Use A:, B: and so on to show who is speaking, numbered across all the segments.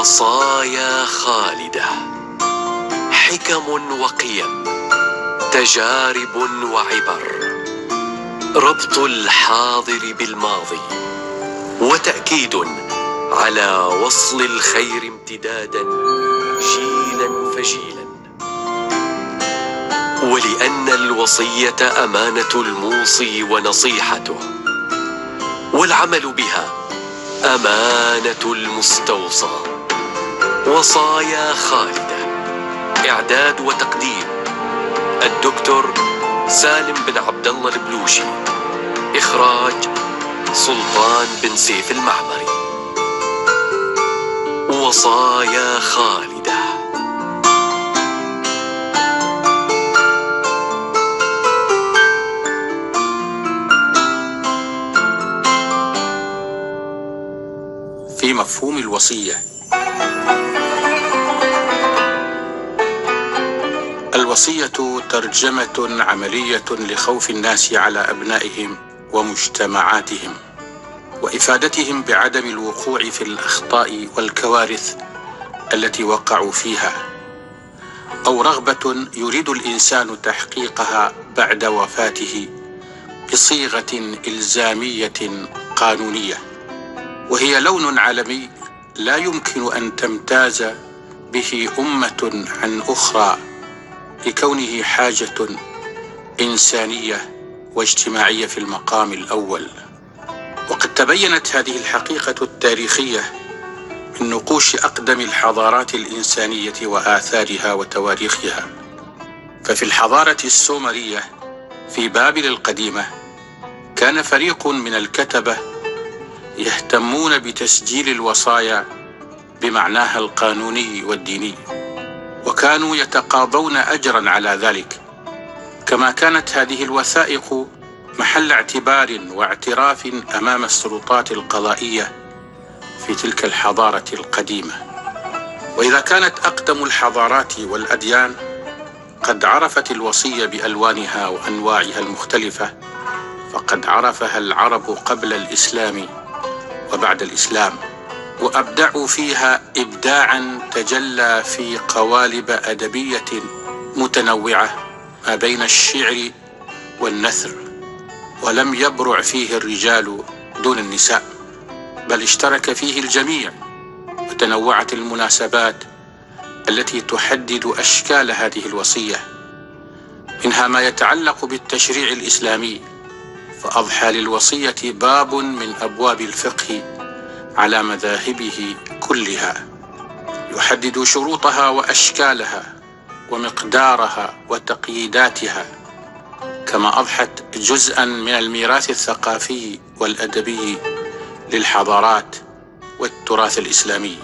A: وصايا خالدة. حكم وقيم تجارب وعبر. ربط الحاضر بالماضي وتأكيد على وصل الخير امتدادا جيلا فجيلا ولأن الوصية أمانة الموصي ونصيحته والعمل بها أمانة المستوصى. وصايا خالدة. إعداد وتقديم الدكتور سالم بن عبد الله البلوشي. إخراج سلطان بن سيف المعمري. وصايا خالدة.
B: في مفهوم الوصية. الوصية ترجمة عملية لخوف الناس على أبنائهم ومجتمعاتهم وإفادتهم بعدم الوقوع في الأخطاء والكوارث التي وقعوا فيها أو رغبة يريد الإنسان تحقيقها بعد وفاته بصيغة إلزامية قانونية وهي لون عالمي لا يمكن أن تمتاز به أمة عن أخرى لكونه حاجة إنسانية واجتماعية في المقام الأول. وقد تبينت هذه الحقيقة التاريخية من نقوش أقدم الحضارات الإنسانية وآثارها وتواريخها. ففي الحضارة السومرية في بابل القديمة كان فريق من الكتبة يهتمون بتسجيل الوصايا بمعناها القانوني والديني. وكانوا يتقاضون اجرا على ذلك. كما كانت هذه الوثائق محل اعتبار واعتراف أمام السلطات القضائية في تلك الحضارة القديمة. وإذا كانت أقدم الحضارات والأديان قد عرفت الوصية بألوانها وأنواعها المختلفة فقد عرفها العرب قبل الإسلام وبعد الإسلام. وأبدعوا فيها إبداعا تجلى في قوالب أدبية متنوعة ما بين الشعر والنثر ولم يبرع فيه الرجال دون النساء بل اشترك فيه الجميع وتنوعت المناسبات التي تحدد أشكال هذه الوصية منها ما يتعلق بالتشريع الإسلامي فأضحى للوصية باب من أبواب الفقه على مذاهبه كلها يحدد شروطها وأشكالها ومقدارها وتقييداتها كما أضحت جزءا من الميراث الثقافي والأدبي للحضارات والتراث الإسلامي.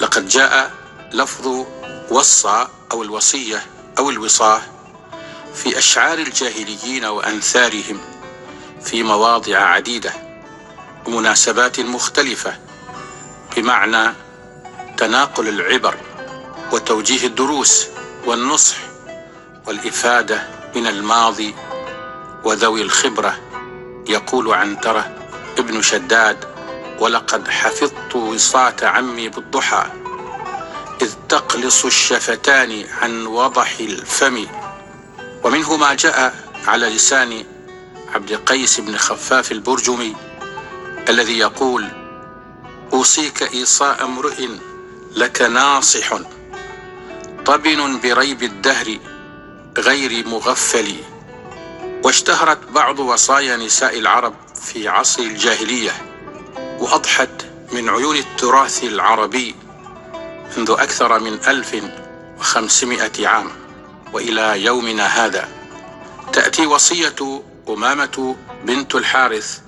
B: لقد جاء لفظ وصى أو الوصية أو الوصاه في أشعار الجاهليين وأنثارهم في مواضع عديدة. ومناسبات مختلفة بمعنى تناقل العبر وتوجيه الدروس والنصح والإفادة من الماضي وذوي الخبرة يقول عنتره ابن شداد ولقد حفظت وصاة عمي بالضحى إذ تقلص الشفتان عن وضح الفم ومنه ما جاء على لسان عبد قيس بن خفاف البرجمي الذي يقول أوصيك إيصاء امرئ لك ناصح طبن بريب الدهر غير مغفل. واشتهرت بعض وصايا نساء العرب في عصر الجاهلية وأضحت من عيون التراث العربي منذ أكثر من ألف وخمسمائة عام. وإلى يومنا هذا تأتي وصية أمامة بنت الحارث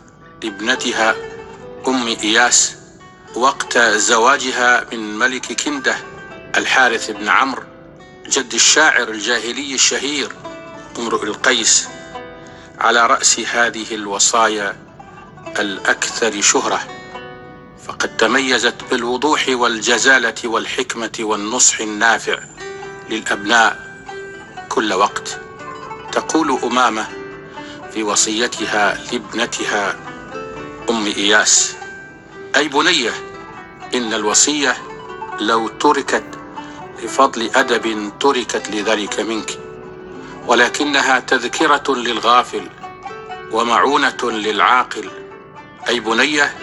B: لابنتها أم إياس وقت زواجها من ملك كندة الحارث بن عمرو جد الشاعر الجاهلي الشهير امرؤ القيس. على رأس هذه الوصايا الأكثر شهرة فقد تميزت بالوضوح والجزالة والحكمة والنصح النافع للأبناء كل وقت. تقول أمامة في وصيتها لابنتها أم إياس. أي بنيه إن الوصية لو تركت لفضل أدب تركت لذلك منك ولكنها تذكرة للغافل ومعونة للعاقل. أي بنية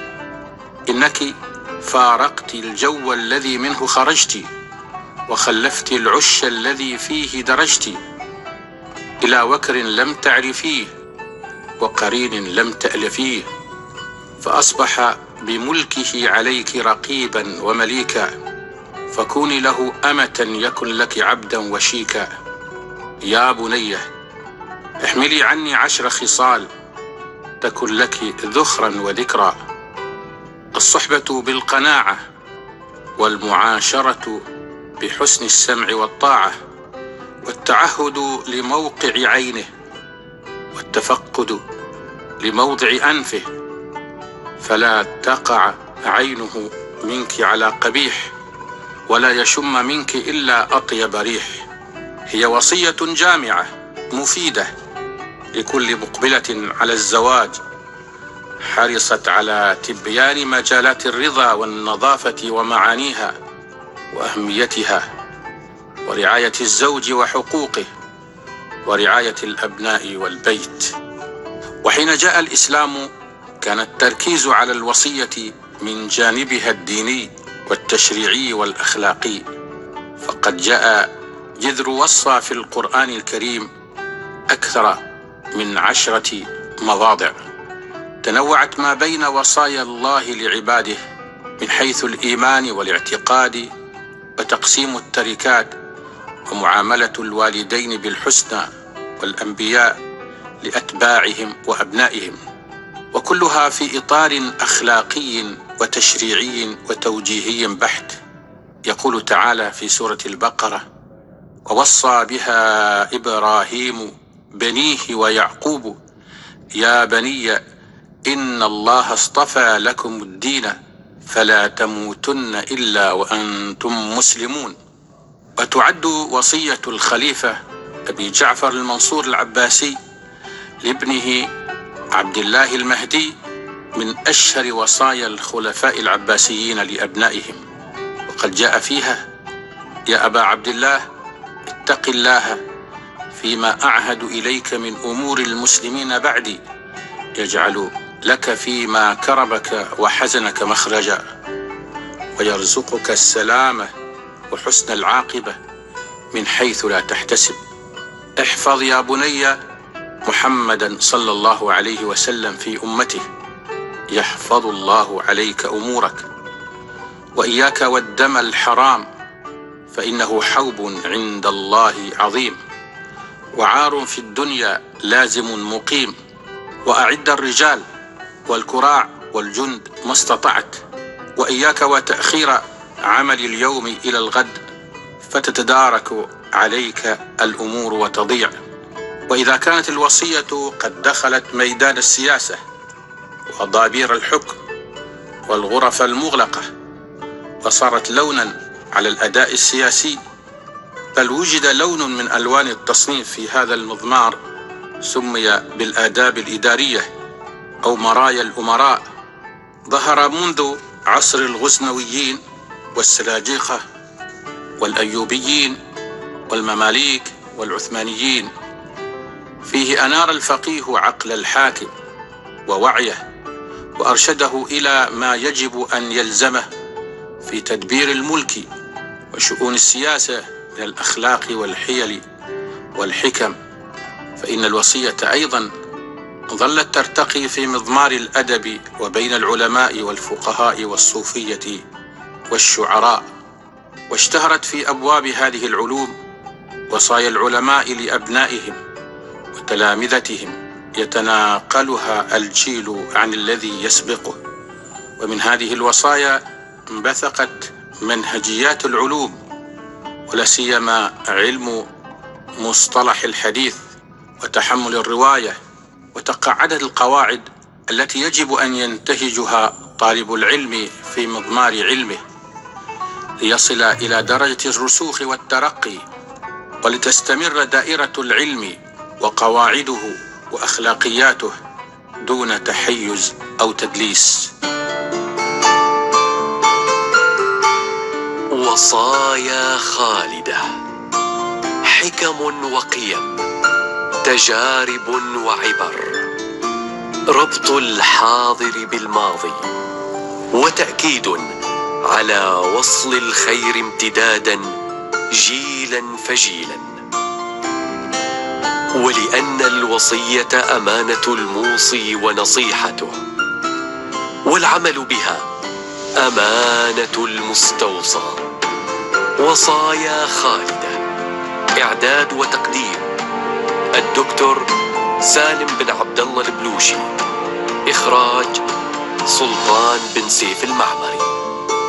B: إنك فارقت الجو الذي منه خرجت وخلفت العش الذي فيه درجت. إلى وكر لم تعرفيه وقرين لم تألفيه. فأصبح بملكه عليك رقيبا ومليكا فكوني له أمة يكن لك عبدا وشيكا. يا بنيه احملي عني عشر خصال تكن لك ذخرا وذكرى الصحبة بالقناعة والمعاشرة بحسن السمع والطاعة والتعهد لموقع عينه والتفقد لموضع أنفه. فلا تقع عينه منك على قبيح ولا يشم منك إلا أطيب ريح. هي وصية جامعة مفيدة لكل مقبلة على الزواج حرصت على تبيان مجالات الرضا والنظافة ومعانيها وأهميتها ورعاية الزوج وحقوقه ورعاية الأبناء والبيت. وحين جاء الإسلام كان التركيز على الوصية من جانبها الديني والتشريعي والأخلاقي. فقد جاء جذر وصى في القرآن الكريم أكثر من عشرة مواضع. تنوعت ما بين وصايا الله لعباده من حيث الإيمان والاعتقاد وتقسيم التركات ومعاملة الوالدين بالحسنى والأنبياء لأتباعهم وأبنائهم. وكلها في إطار أخلاقي وتشريعي وتوجيهي بحت يقول تعالى في سورة البقرة ووصى بها إبراهيم بنيه ويعقوب يا بني إن الله اصطفى لكم الدين فلا تموتن إلا وأنتم مسلمون وتعد وصية الخليفة أبي جعفر المنصور العباسي لابنه عبد الله المهدي من أشهر وصايا الخلفاء العباسيين لأبنائهم. وقد جاء فيها يا أبا عبد الله اتق الله فيما أعهد إليك من أمور المسلمين بعدي. يجعل لك فيما كربك وحزنك مخرجا. ويرزقك السلامة وحسن العاقبة من حيث لا تحتسب. احفظ يا بني محمدا صلى الله عليه وسلم في أمته. يحفظ الله عليك أمورك. وإياك والدم الحرام. فإنه حوب عند الله عظيم. وعار في الدنيا لازم مقيم. وأعد الرجال والكراع والجند ما استطعت. وإياك وتأخير عمل اليوم إلى الغد. فتتدارك عليك الأمور وتضيع. وإذا كانت الوصية قد دخلت ميدان السياسة وضابير الحكم والغرف المغلقة وصارت لونا على الأداء السياسي بل وجد لون من ألوان التصنيف في هذا المضمار سمي بالآداب الإدارية أو مرايا الأمراء. ظهر منذ عصر الغزنويين والسلاجقة والأيوبيين والمماليك والعثمانيين. فيه أنار الفقيه عقل الحاكم ووعيه وأرشده إلى ما يجب أن يلزمه في تدبير الملك وشؤون السياسة من الأخلاق والحيل والحكم. فإن الوصية أيضا ظلت ترتقي في مضمار الأدب وبين العلماء والفقهاء والصوفية والشعراء. واشتهرت في أبواب هذه العلوم وصايا العلماء لأبنائهم. وتلامذتهم يتناقلها الجيل عن الذي يسبقه. ومن هذه الوصايا انبثقت منهجيات العلوم ولا سيما علم مصطلح الحديث وتحمل الرواية وتقاعدت القواعد التي يجب أن ينتهجها طالب العلم في مضمار علمه. ليصل إلى درجة الرسوخ والترقي ولتستمر دائرة العلم وقواعده وأخلاقياته دون تحيز أو تدليس.
A: وصايا خالدة. حكم وقيم. تجارب وعبر. ربط الحاضر بالماضي. وتأكيد على وصل الخير امتدادا جيلا فجيلا. ولأن الوصية أمانة الموصي ونصيحته والعمل بها أمانة المستوصى. وصايا خالدة إعداد وتقديم الدكتور سالم بن عبد الله البلوشي إخراج سلطان بن سيف المعمري.